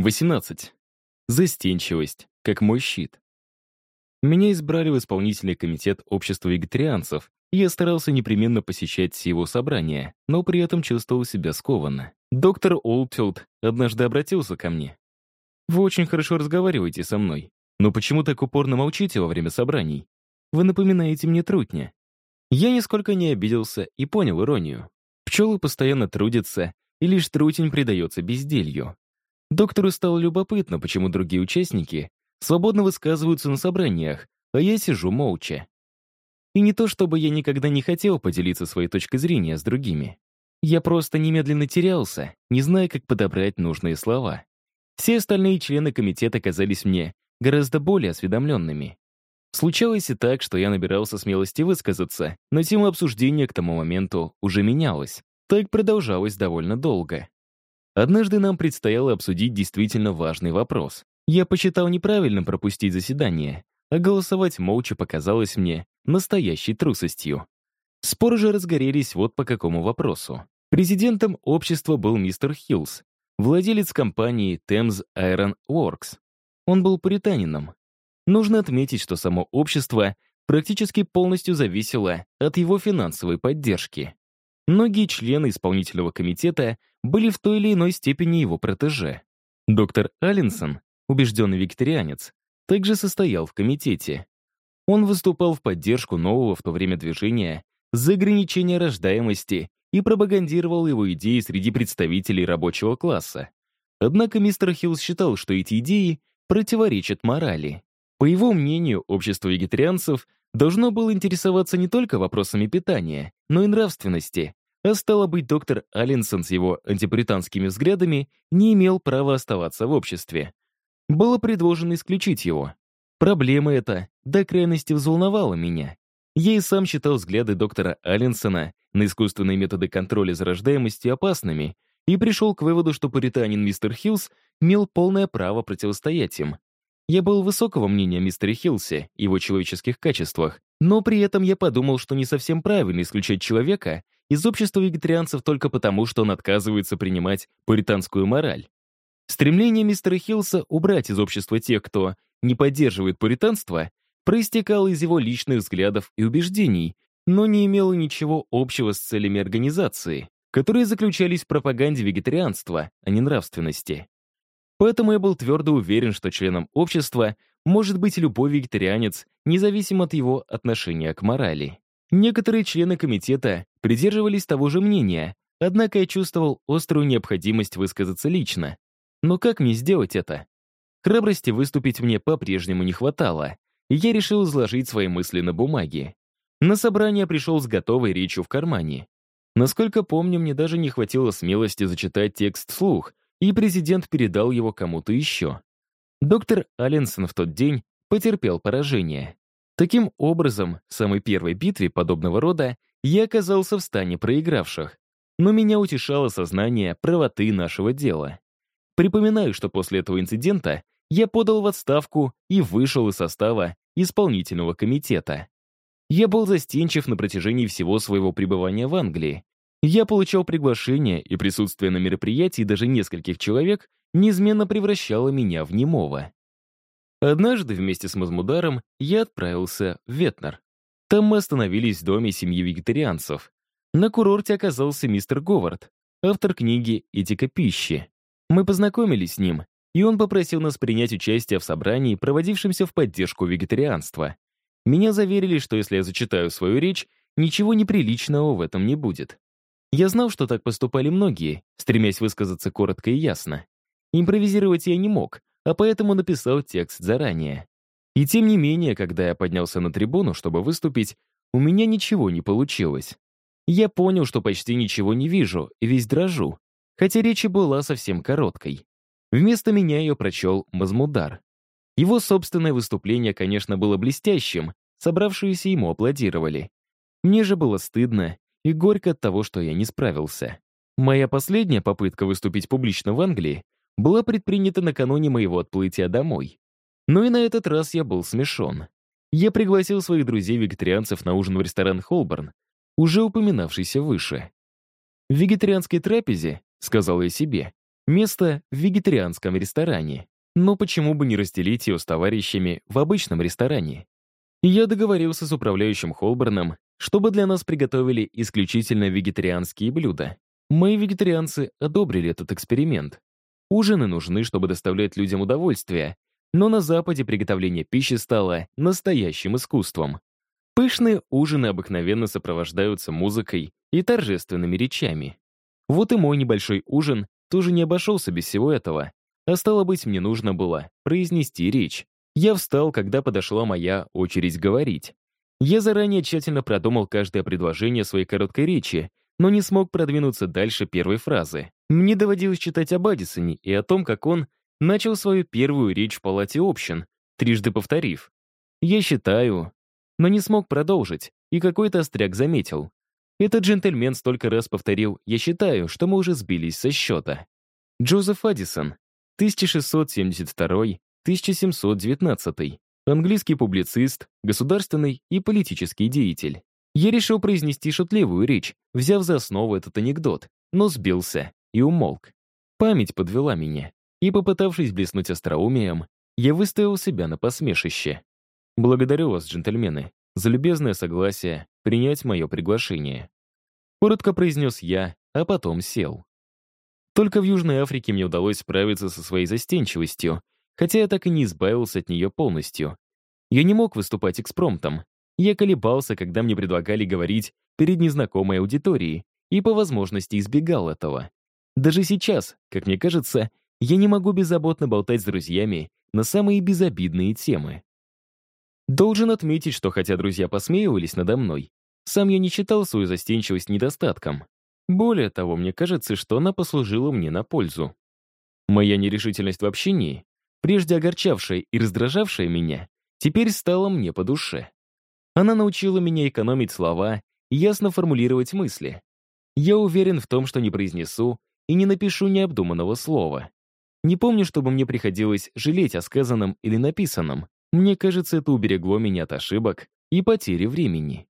18. Застенчивость, как мой щит. Меня избрали в исполнительный комитет общества вегетарианцев, и я старался непременно посещать его собрания, но при этом чувствовал себя скованно. Доктор Олдфилд однажды обратился ко мне. «Вы очень хорошо разговариваете со мной, но почему так упорно молчите во время собраний? Вы напоминаете мне трутня». Я нисколько не обиделся и понял иронию. Пчелы постоянно трудятся, и лишь трутень предается безделью. Доктору стало любопытно, почему другие участники свободно высказываются на собраниях, а я сижу молча. И не то, чтобы я никогда не хотел поделиться своей точкой зрения с другими. Я просто немедленно терялся, не зная, как подобрать нужные слова. Все остальные члены комитета казались мне гораздо более осведомленными. Случалось и так, что я набирался смелости высказаться, но тема обсуждения к тому моменту уже менялась. Так продолжалось довольно долго. Однажды нам предстояло обсудить действительно важный вопрос. Я посчитал неправильным пропустить заседание, а голосовать молча показалось мне настоящей трусостью. Споры же разгорелись вот по какому вопросу. Президентом общества был мистер Хиллс, владелец компании Thames Iron Works. Он был пуританином. Нужно отметить, что само общество практически полностью зависело от его финансовой поддержки. Многие члены исполнительного комитета были в той или иной степени его протеже. Доктор Алленсон, убежденный вегетарианец, также состоял в комитете. Он выступал в поддержку нового в то время движения за ограничение рождаемости и пропагандировал его идеи среди представителей рабочего класса. Однако мистер Хиллс считал, что эти идеи противоречат морали. По его мнению, общество вегетарианцев должно было интересоваться не только вопросами питания, но и нравственности, а стало быть, доктор Алленсон с его антипуританскими взглядами не имел права оставаться в обществе. Было предложено исключить его. Проблема эта до крайности взволновала меня. Я и сам считал взгляды доктора Алленсона на искусственные методы контроля за рождаемостью опасными и пришел к выводу, что пуританин мистер Хиллс имел полное право противостоять им. Я был высокого мнения о мистере Хиллсе его человеческих качествах, но при этом я подумал, что не совсем правильно исключать человека, из общества вегетарианцев только потому, что он отказывается принимать пуританскую мораль. Стремление мистера Хиллса убрать из общества тех, кто не поддерживает пуританство, проистекало из его личных взглядов и убеждений, но не имело ничего общего с целями организации, которые заключались в пропаганде вегетарианства, а не нравственности. Поэтому я был твердо уверен, что членом общества может быть любой вегетарианец, независимо от его отношения к морали. Некоторые члены комитета придерживались того же мнения, однако я чувствовал острую необходимость высказаться лично. Но как мне сделать это? Храбрости выступить мне по-прежнему не хватало, и я решил изложить свои мысли на бумаге. На собрание пришел с готовой речью в кармане. Насколько помню, мне даже не хватило смелости зачитать текст вслух, и президент передал его кому-то еще. Доктор Алленсон в тот день потерпел поражение. Таким образом, в самой первой битве подобного рода я оказался в стане проигравших. Но меня утешало сознание правоты нашего дела. Припоминаю, что после этого инцидента я подал в отставку и вышел из состава исполнительного комитета. Я был застенчив на протяжении всего своего пребывания в Англии. Я получал приглашения, и присутствие на мероприятии даже нескольких человек неизменно превращало меня в немого. Однажды вместе с Мазмударом я отправился в Ветнер. Там мы остановились в доме семьи вегетарианцев. На курорте оказался мистер Говард, автор книги «Этика пищи». Мы познакомились с ним, и он попросил нас принять участие в собрании, проводившемся в поддержку вегетарианства. Меня заверили, что если я зачитаю свою речь, ничего неприличного в этом не будет. Я знал, что так поступали многие, стремясь высказаться коротко и ясно. Импровизировать я не мог, а поэтому написал текст заранее. И тем не менее, когда я поднялся на трибуну, чтобы выступить, у меня ничего не получилось. Я понял, что почти ничего не вижу, весь дрожу, хотя речь была совсем короткой. Вместо меня ее прочел Мазмудар. Его собственное выступление, конечно, было блестящим, собравшиеся ему аплодировали. Мне же было стыдно и горько от того, что я не справился. Моя последняя попытка выступить публично в Англии была предпринята накануне моего отплытия домой. Но и на этот раз я был смешон. Я пригласил своих друзей-вегетарианцев на ужин в ресторан «Холборн», уже упоминавшийся выше. В вегетарианской трапезе, сказал я себе, Место в вегетарианском ресторане. Но почему бы не разделить ее с товарищами в обычном ресторане? Я договорился с управляющим Холберном, чтобы для нас приготовили исключительно вегетарианские блюда. Мои вегетарианцы одобрили этот эксперимент. Ужины нужны, чтобы доставлять людям удовольствие, но на Западе приготовление пищи стало настоящим искусством. Пышные ужины обыкновенно сопровождаются музыкой и торжественными речами. Вот и мой небольшой ужин тоже не обошелся без всего этого, а стало быть, мне нужно было произнести речь. Я встал, когда подошла моя очередь говорить. Я заранее тщательно продумал каждое предложение своей короткой речи, но не смог продвинуться дальше первой фразы. Мне доводилось читать об Аддисоне и о том, как он начал свою первую речь в палате общин, трижды повторив. «Я считаю...» Но не смог продолжить, и какой-то остряк заметил. Этот джентльмен столько раз повторил «я считаю», что мы уже сбились со счета. Джозеф Аддисон, 1672-1719, английский публицист, государственный и политический деятель. Я решил произнести шутливую речь, взяв за основу этот анекдот, но сбился и умолк. Память подвела меня, и, попытавшись блеснуть остроумием, я выставил себя на посмешище. Благодарю вас, джентльмены, за любезное согласие принять мое приглашение. Коротко произнес я, а потом сел. Только в Южной Африке мне удалось справиться со своей застенчивостью, хотя я так и не избавился от нее полностью. Я не мог выступать экспромтом. Я колебался, когда мне предлагали говорить перед незнакомой аудиторией, и по возможности избегал этого. Даже сейчас, как мне кажется, я не могу беззаботно болтать с друзьями на самые безобидные темы. Должен отметить, что хотя друзья посмеивались надо мной, сам я не считал свою застенчивость недостатком. Более того, мне кажется, что она послужила мне на пользу. Моя нерешительность в общении, прежде огорчавшая и раздражавшая меня, теперь стала мне по душе. Она научила меня экономить слова и ясно формулировать мысли. Я уверен в том, что не произнесу и не напишу необдуманного слова. Не помню, чтобы мне приходилось жалеть о сказанном или написанном. Мне кажется, это уберегло меня от ошибок и потери времени.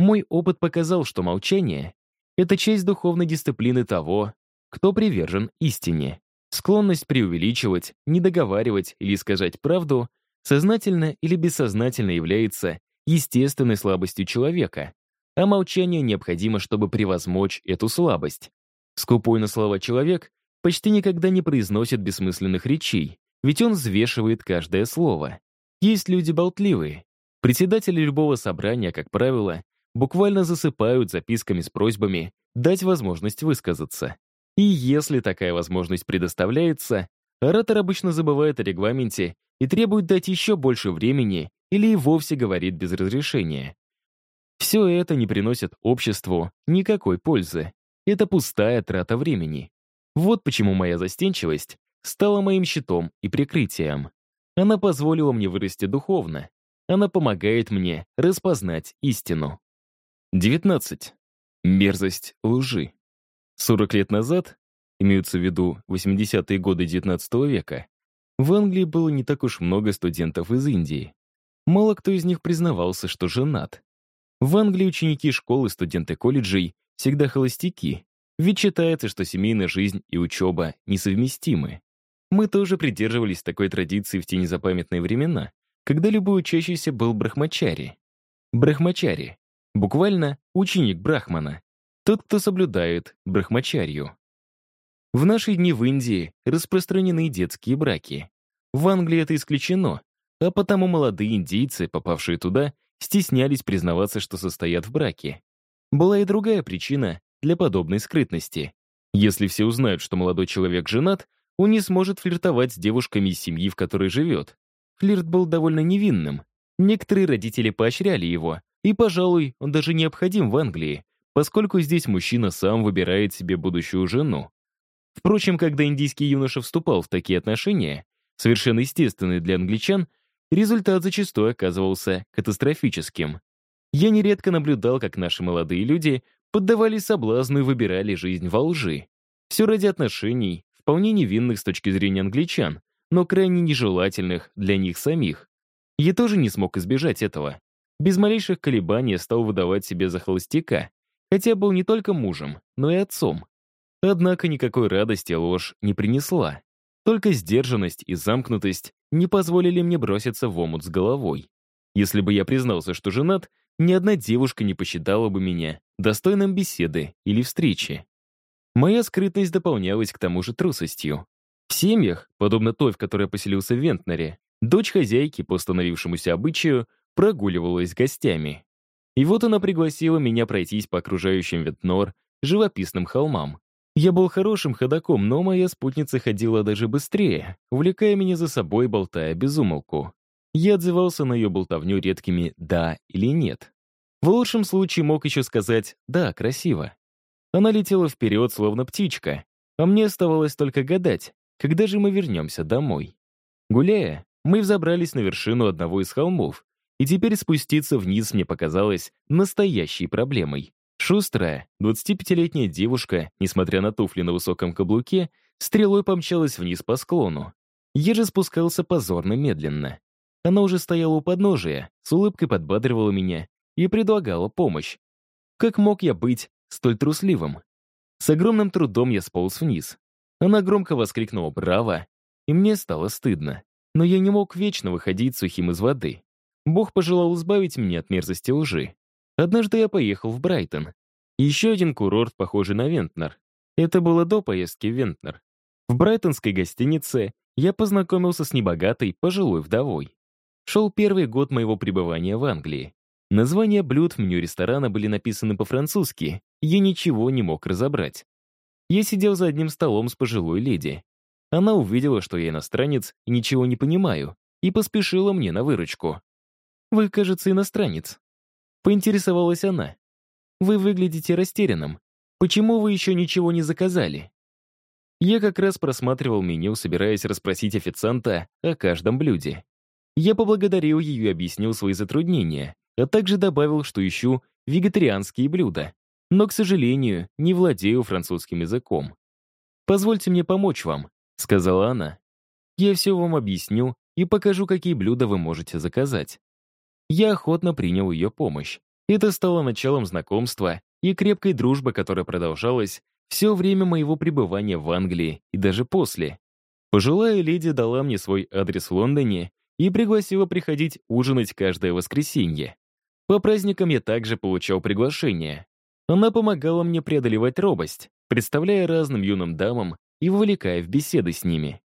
Мой опыт показал, что молчание — это часть духовной дисциплины того, кто привержен истине. Склонность преувеличивать, недоговаривать или сказать правду сознательно или бессознательно является естественной слабостью человека, а молчание необходимо, чтобы превозмочь эту слабость. Скупой на слова человек почти никогда не произносит бессмысленных речей, ведь он взвешивает каждое слово. Есть люди болтливые. Председатели любого собрания, как правило, буквально засыпают записками с просьбами дать возможность высказаться. И если такая возможность предоставляется, оратор обычно забывает о регламенте и требует дать еще больше времени или и вовсе говорит без разрешения. Все это не приносит обществу никакой пользы. Это пустая трата времени. Вот почему моя застенчивость стала моим щитом и прикрытием. Она позволила мне вырасти духовно. Она помогает мне распознать истину. 19. Мерзость лжи. 40 лет назад, имеются в виду 80-е годы 19 века, в Англии было не так уж много студентов из Индии. Мало кто из них признавался, что женат. В Англии ученики школы, студенты колледжей всегда холостяки, ведь считается, что семейная жизнь и учеба несовместимы. Мы тоже придерживались такой традиции в те незапамятные времена, когда любой учащийся был брахмачари. Брахмачари — буквально ученик брахмана, тот, кто соблюдает брахмачарью. В наши дни в Индии распространены детские браки. В Англии это исключено, а потому молодые индийцы, попавшие туда, стеснялись признаваться, что состоят в браке. Была и другая причина, для подобной скрытности. Если все узнают, что молодой человек женат, он не сможет флиртовать с девушками из семьи, в которой живет. Флирт был довольно невинным. Некоторые родители поощряли его, и, пожалуй, он даже необходим в Англии, поскольку здесь мужчина сам выбирает себе будущую жену. Впрочем, когда индийский юноша вступал в такие отношения, совершенно естественные для англичан, результат зачастую оказывался катастрофическим. Я нередко наблюдал, как наши молодые люди поддавались соблазну и выбирали жизнь во лжи. Все ради отношений, вполне невинных с точки зрения англичан, но крайне нежелательных для них самих. Я тоже не смог избежать этого. Без малейших колебаний стал выдавать себя за холостяка, хотя был не только мужем, но и отцом. Однако никакой радости ложь не принесла. Только сдержанность и замкнутость не позволили мне броситься в омут с головой. Если бы я признался, что женат, ни одна девушка не посчитала бы меня достойным беседы или встречи. Моя скрытность дополнялась к тому же трусостью. В семьях, подобно той, в которой поселился в Вентнере, дочь хозяйки, по установившемуся обычаю, прогуливалась гостями. И вот она пригласила меня пройтись по окружающим Вентнор живописным холмам. Я был хорошим ходаком, но моя спутница ходила даже быстрее, увлекая меня за собой, болтая без умолку. Я отзывался на ее болтовню редкими «да» или «нет». В лучшем случае мог еще сказать «да, красиво». Она летела вперед, словно птичка, а мне оставалось только гадать, когда же мы вернемся домой. Гуляя, мы взобрались на вершину одного из холмов, и теперь спуститься вниз мне показалось настоящей проблемой. Шустрая, 25-летняя девушка, несмотря на туфли на высоком каблуке, стрелой помчалась вниз по склону. Я же спускался позорно медленно. Она уже стояла у подножия, с улыбкой подбадривала меня и предлагала помощь. Как мог я быть столь трусливым? С огромным трудом я сполз вниз. Она громко воскликнула «Браво!», и мне стало стыдно. Но я не мог вечно выходить сухим из воды. Бог пожелал избавить меня от мерзости лжи. Однажды я поехал в Брайтон. Еще один курорт, похожий на Вентнер. Это было до поездки в Вентнер. В брайтонской гостинице я познакомился с небогатой пожилой вдовой. Шел первый год моего пребывания в Англии. Названия блюд в меню ресторана были написаны по-французски, я ничего не мог разобрать. Я сидел за одним столом с пожилой леди. Она увидела, что я иностранец и ничего не понимаю, и поспешила мне на выручку. «Вы, кажется, иностранец», Поинтересовалась она. «Вы выглядите растерянным. Почему вы еще ничего не заказали?» Я как раз просматривал меню, собираясь расспросить официанта о каждом блюде. Я поблагодарил ее и объяснил свои затруднения, а также добавил, что ищу вегетарианские блюда, но, к сожалению, не владею французским языком. «Позвольте мне помочь вам», — сказала она. «Я все вам объясню и покажу, какие блюда вы можете заказать». Я охотно принял ее помощь. Это стало началом знакомства и крепкой дружбы, которая продолжалась все время моего пребывания в Англии и даже после. Пожилая леди дала мне свой адрес в Лондоне и пригласила приходить ужинать каждое воскресенье. По праздникам я также получал приглашение. Она помогала мне преодолевать робость, представляя разным юным дамам и вовлекая в беседы с ними.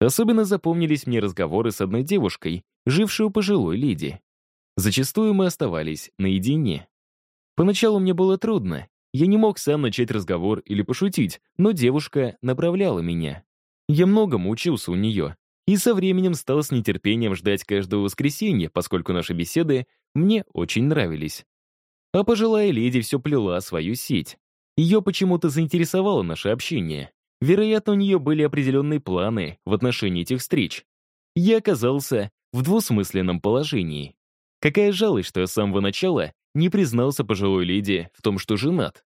Особенно запомнились мне разговоры с одной девушкой, жившей у пожилой леди. Зачастую мы оставались наедине. Поначалу мне было трудно. Я не мог сам начать разговор или пошутить, но девушка направляла меня. Я многому учился у нее, и со временем стал с нетерпением ждать каждого воскресенья, поскольку наши беседы мне очень нравились. А пожилая леди все плела свою сеть. Ее почему-то заинтересовало наше общение. Вероятно, у нее были определенные планы в отношении этих встреч. Я оказался в двусмысленном положении. Какая жалость, что я с самого начала не признался пожилой леди в том, что женат.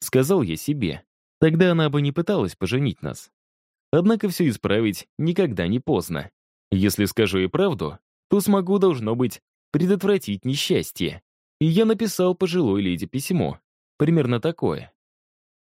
Сказал я себе. Тогда она бы не пыталась поженить нас. Однако все исправить никогда не поздно. Если скажу ей правду, то смогу, должно быть, предотвратить несчастье. И я написал пожилой леди письмо. Примерно такое.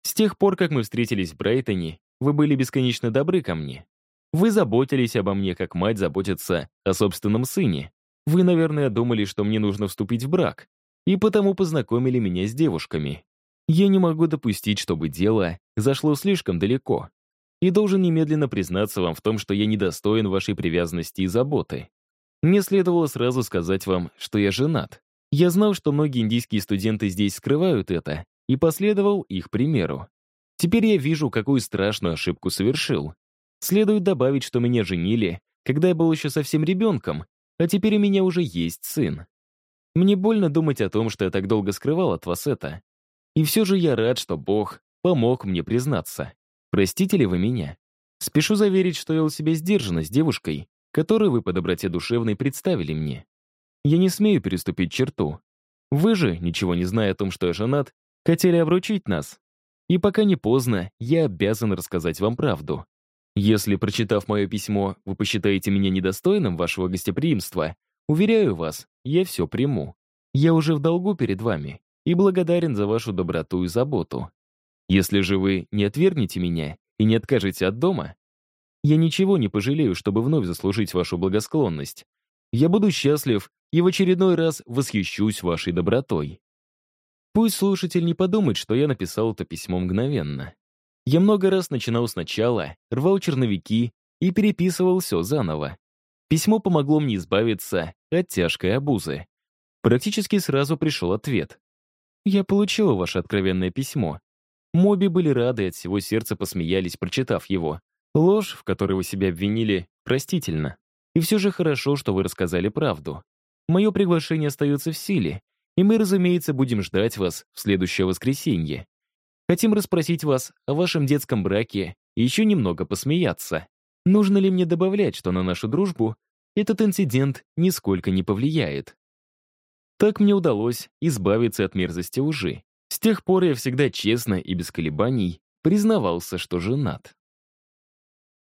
С тех пор, как мы встретились в Брайтоне, вы были бесконечно добры ко мне. Вы заботились обо мне, как мать заботится о собственном сыне. Вы, наверное, думали, что мне нужно вступить в брак, и потому познакомили меня с девушками. Я не могу допустить, чтобы дело зашло слишком далеко. И должен немедленно признаться вам в том, что я недостоин вашей привязанности и заботы. Мне следовало сразу сказать вам, что я женат. Я знал, что многие индийские студенты здесь скрывают это, и последовал их примеру. Теперь я вижу, какую страшную ошибку совершил. Следует добавить, что меня женили, когда я был еще совсем ребенком, а теперь у меня уже есть сын. Мне больно думать о том, что я так долго скрывал от вас это. И все же я рад, что Бог помог мне признаться. Простите ли вы меня? Спешу заверить, что я у себя сдержанно с девушкой, которую вы по доброте душевной представили мне. Я не смею переступить черту. Вы же, ничего не зная о том, что я женат, хотели обручить нас. И пока не поздно, я обязан рассказать вам правду. Если, прочитав мое письмо, вы посчитаете меня недостойным вашего гостеприимства, уверяю вас, я все приму. Я уже в долгу перед вами и благодарен за вашу доброту и заботу. Если же вы не отвергнете меня и не откажете от дома, я ничего не пожалею, чтобы вновь заслужить вашу благосклонность. Я буду счастлив и в очередной раз восхищусь вашей добротой. Пусть слушатель не подумает, что я написал это письмо мгновенно. Я много раз начинал сначала, рвал черновики и переписывал все заново. Письмо помогло мне избавиться от тяжкой обузы. Практически сразу пришел ответ. «Я получила ваше откровенное письмо. Моби были рады от всего сердца посмеялись, прочитав его. Ложь, в которой вы себя обвинили, простительно. И все же хорошо, что вы рассказали правду. Мое приглашение остается в силе, и мы, разумеется, будем ждать вас в следующее воскресенье. Хотим расспросить вас о вашем детском браке и еще немного посмеяться. Нужно ли мне добавлять, что на нашу дружбу этот инцидент нисколько не повлияет? Так мне удалось избавиться от мерзости лжи. С тех пор я всегда честно и без колебаний признавался, что женат.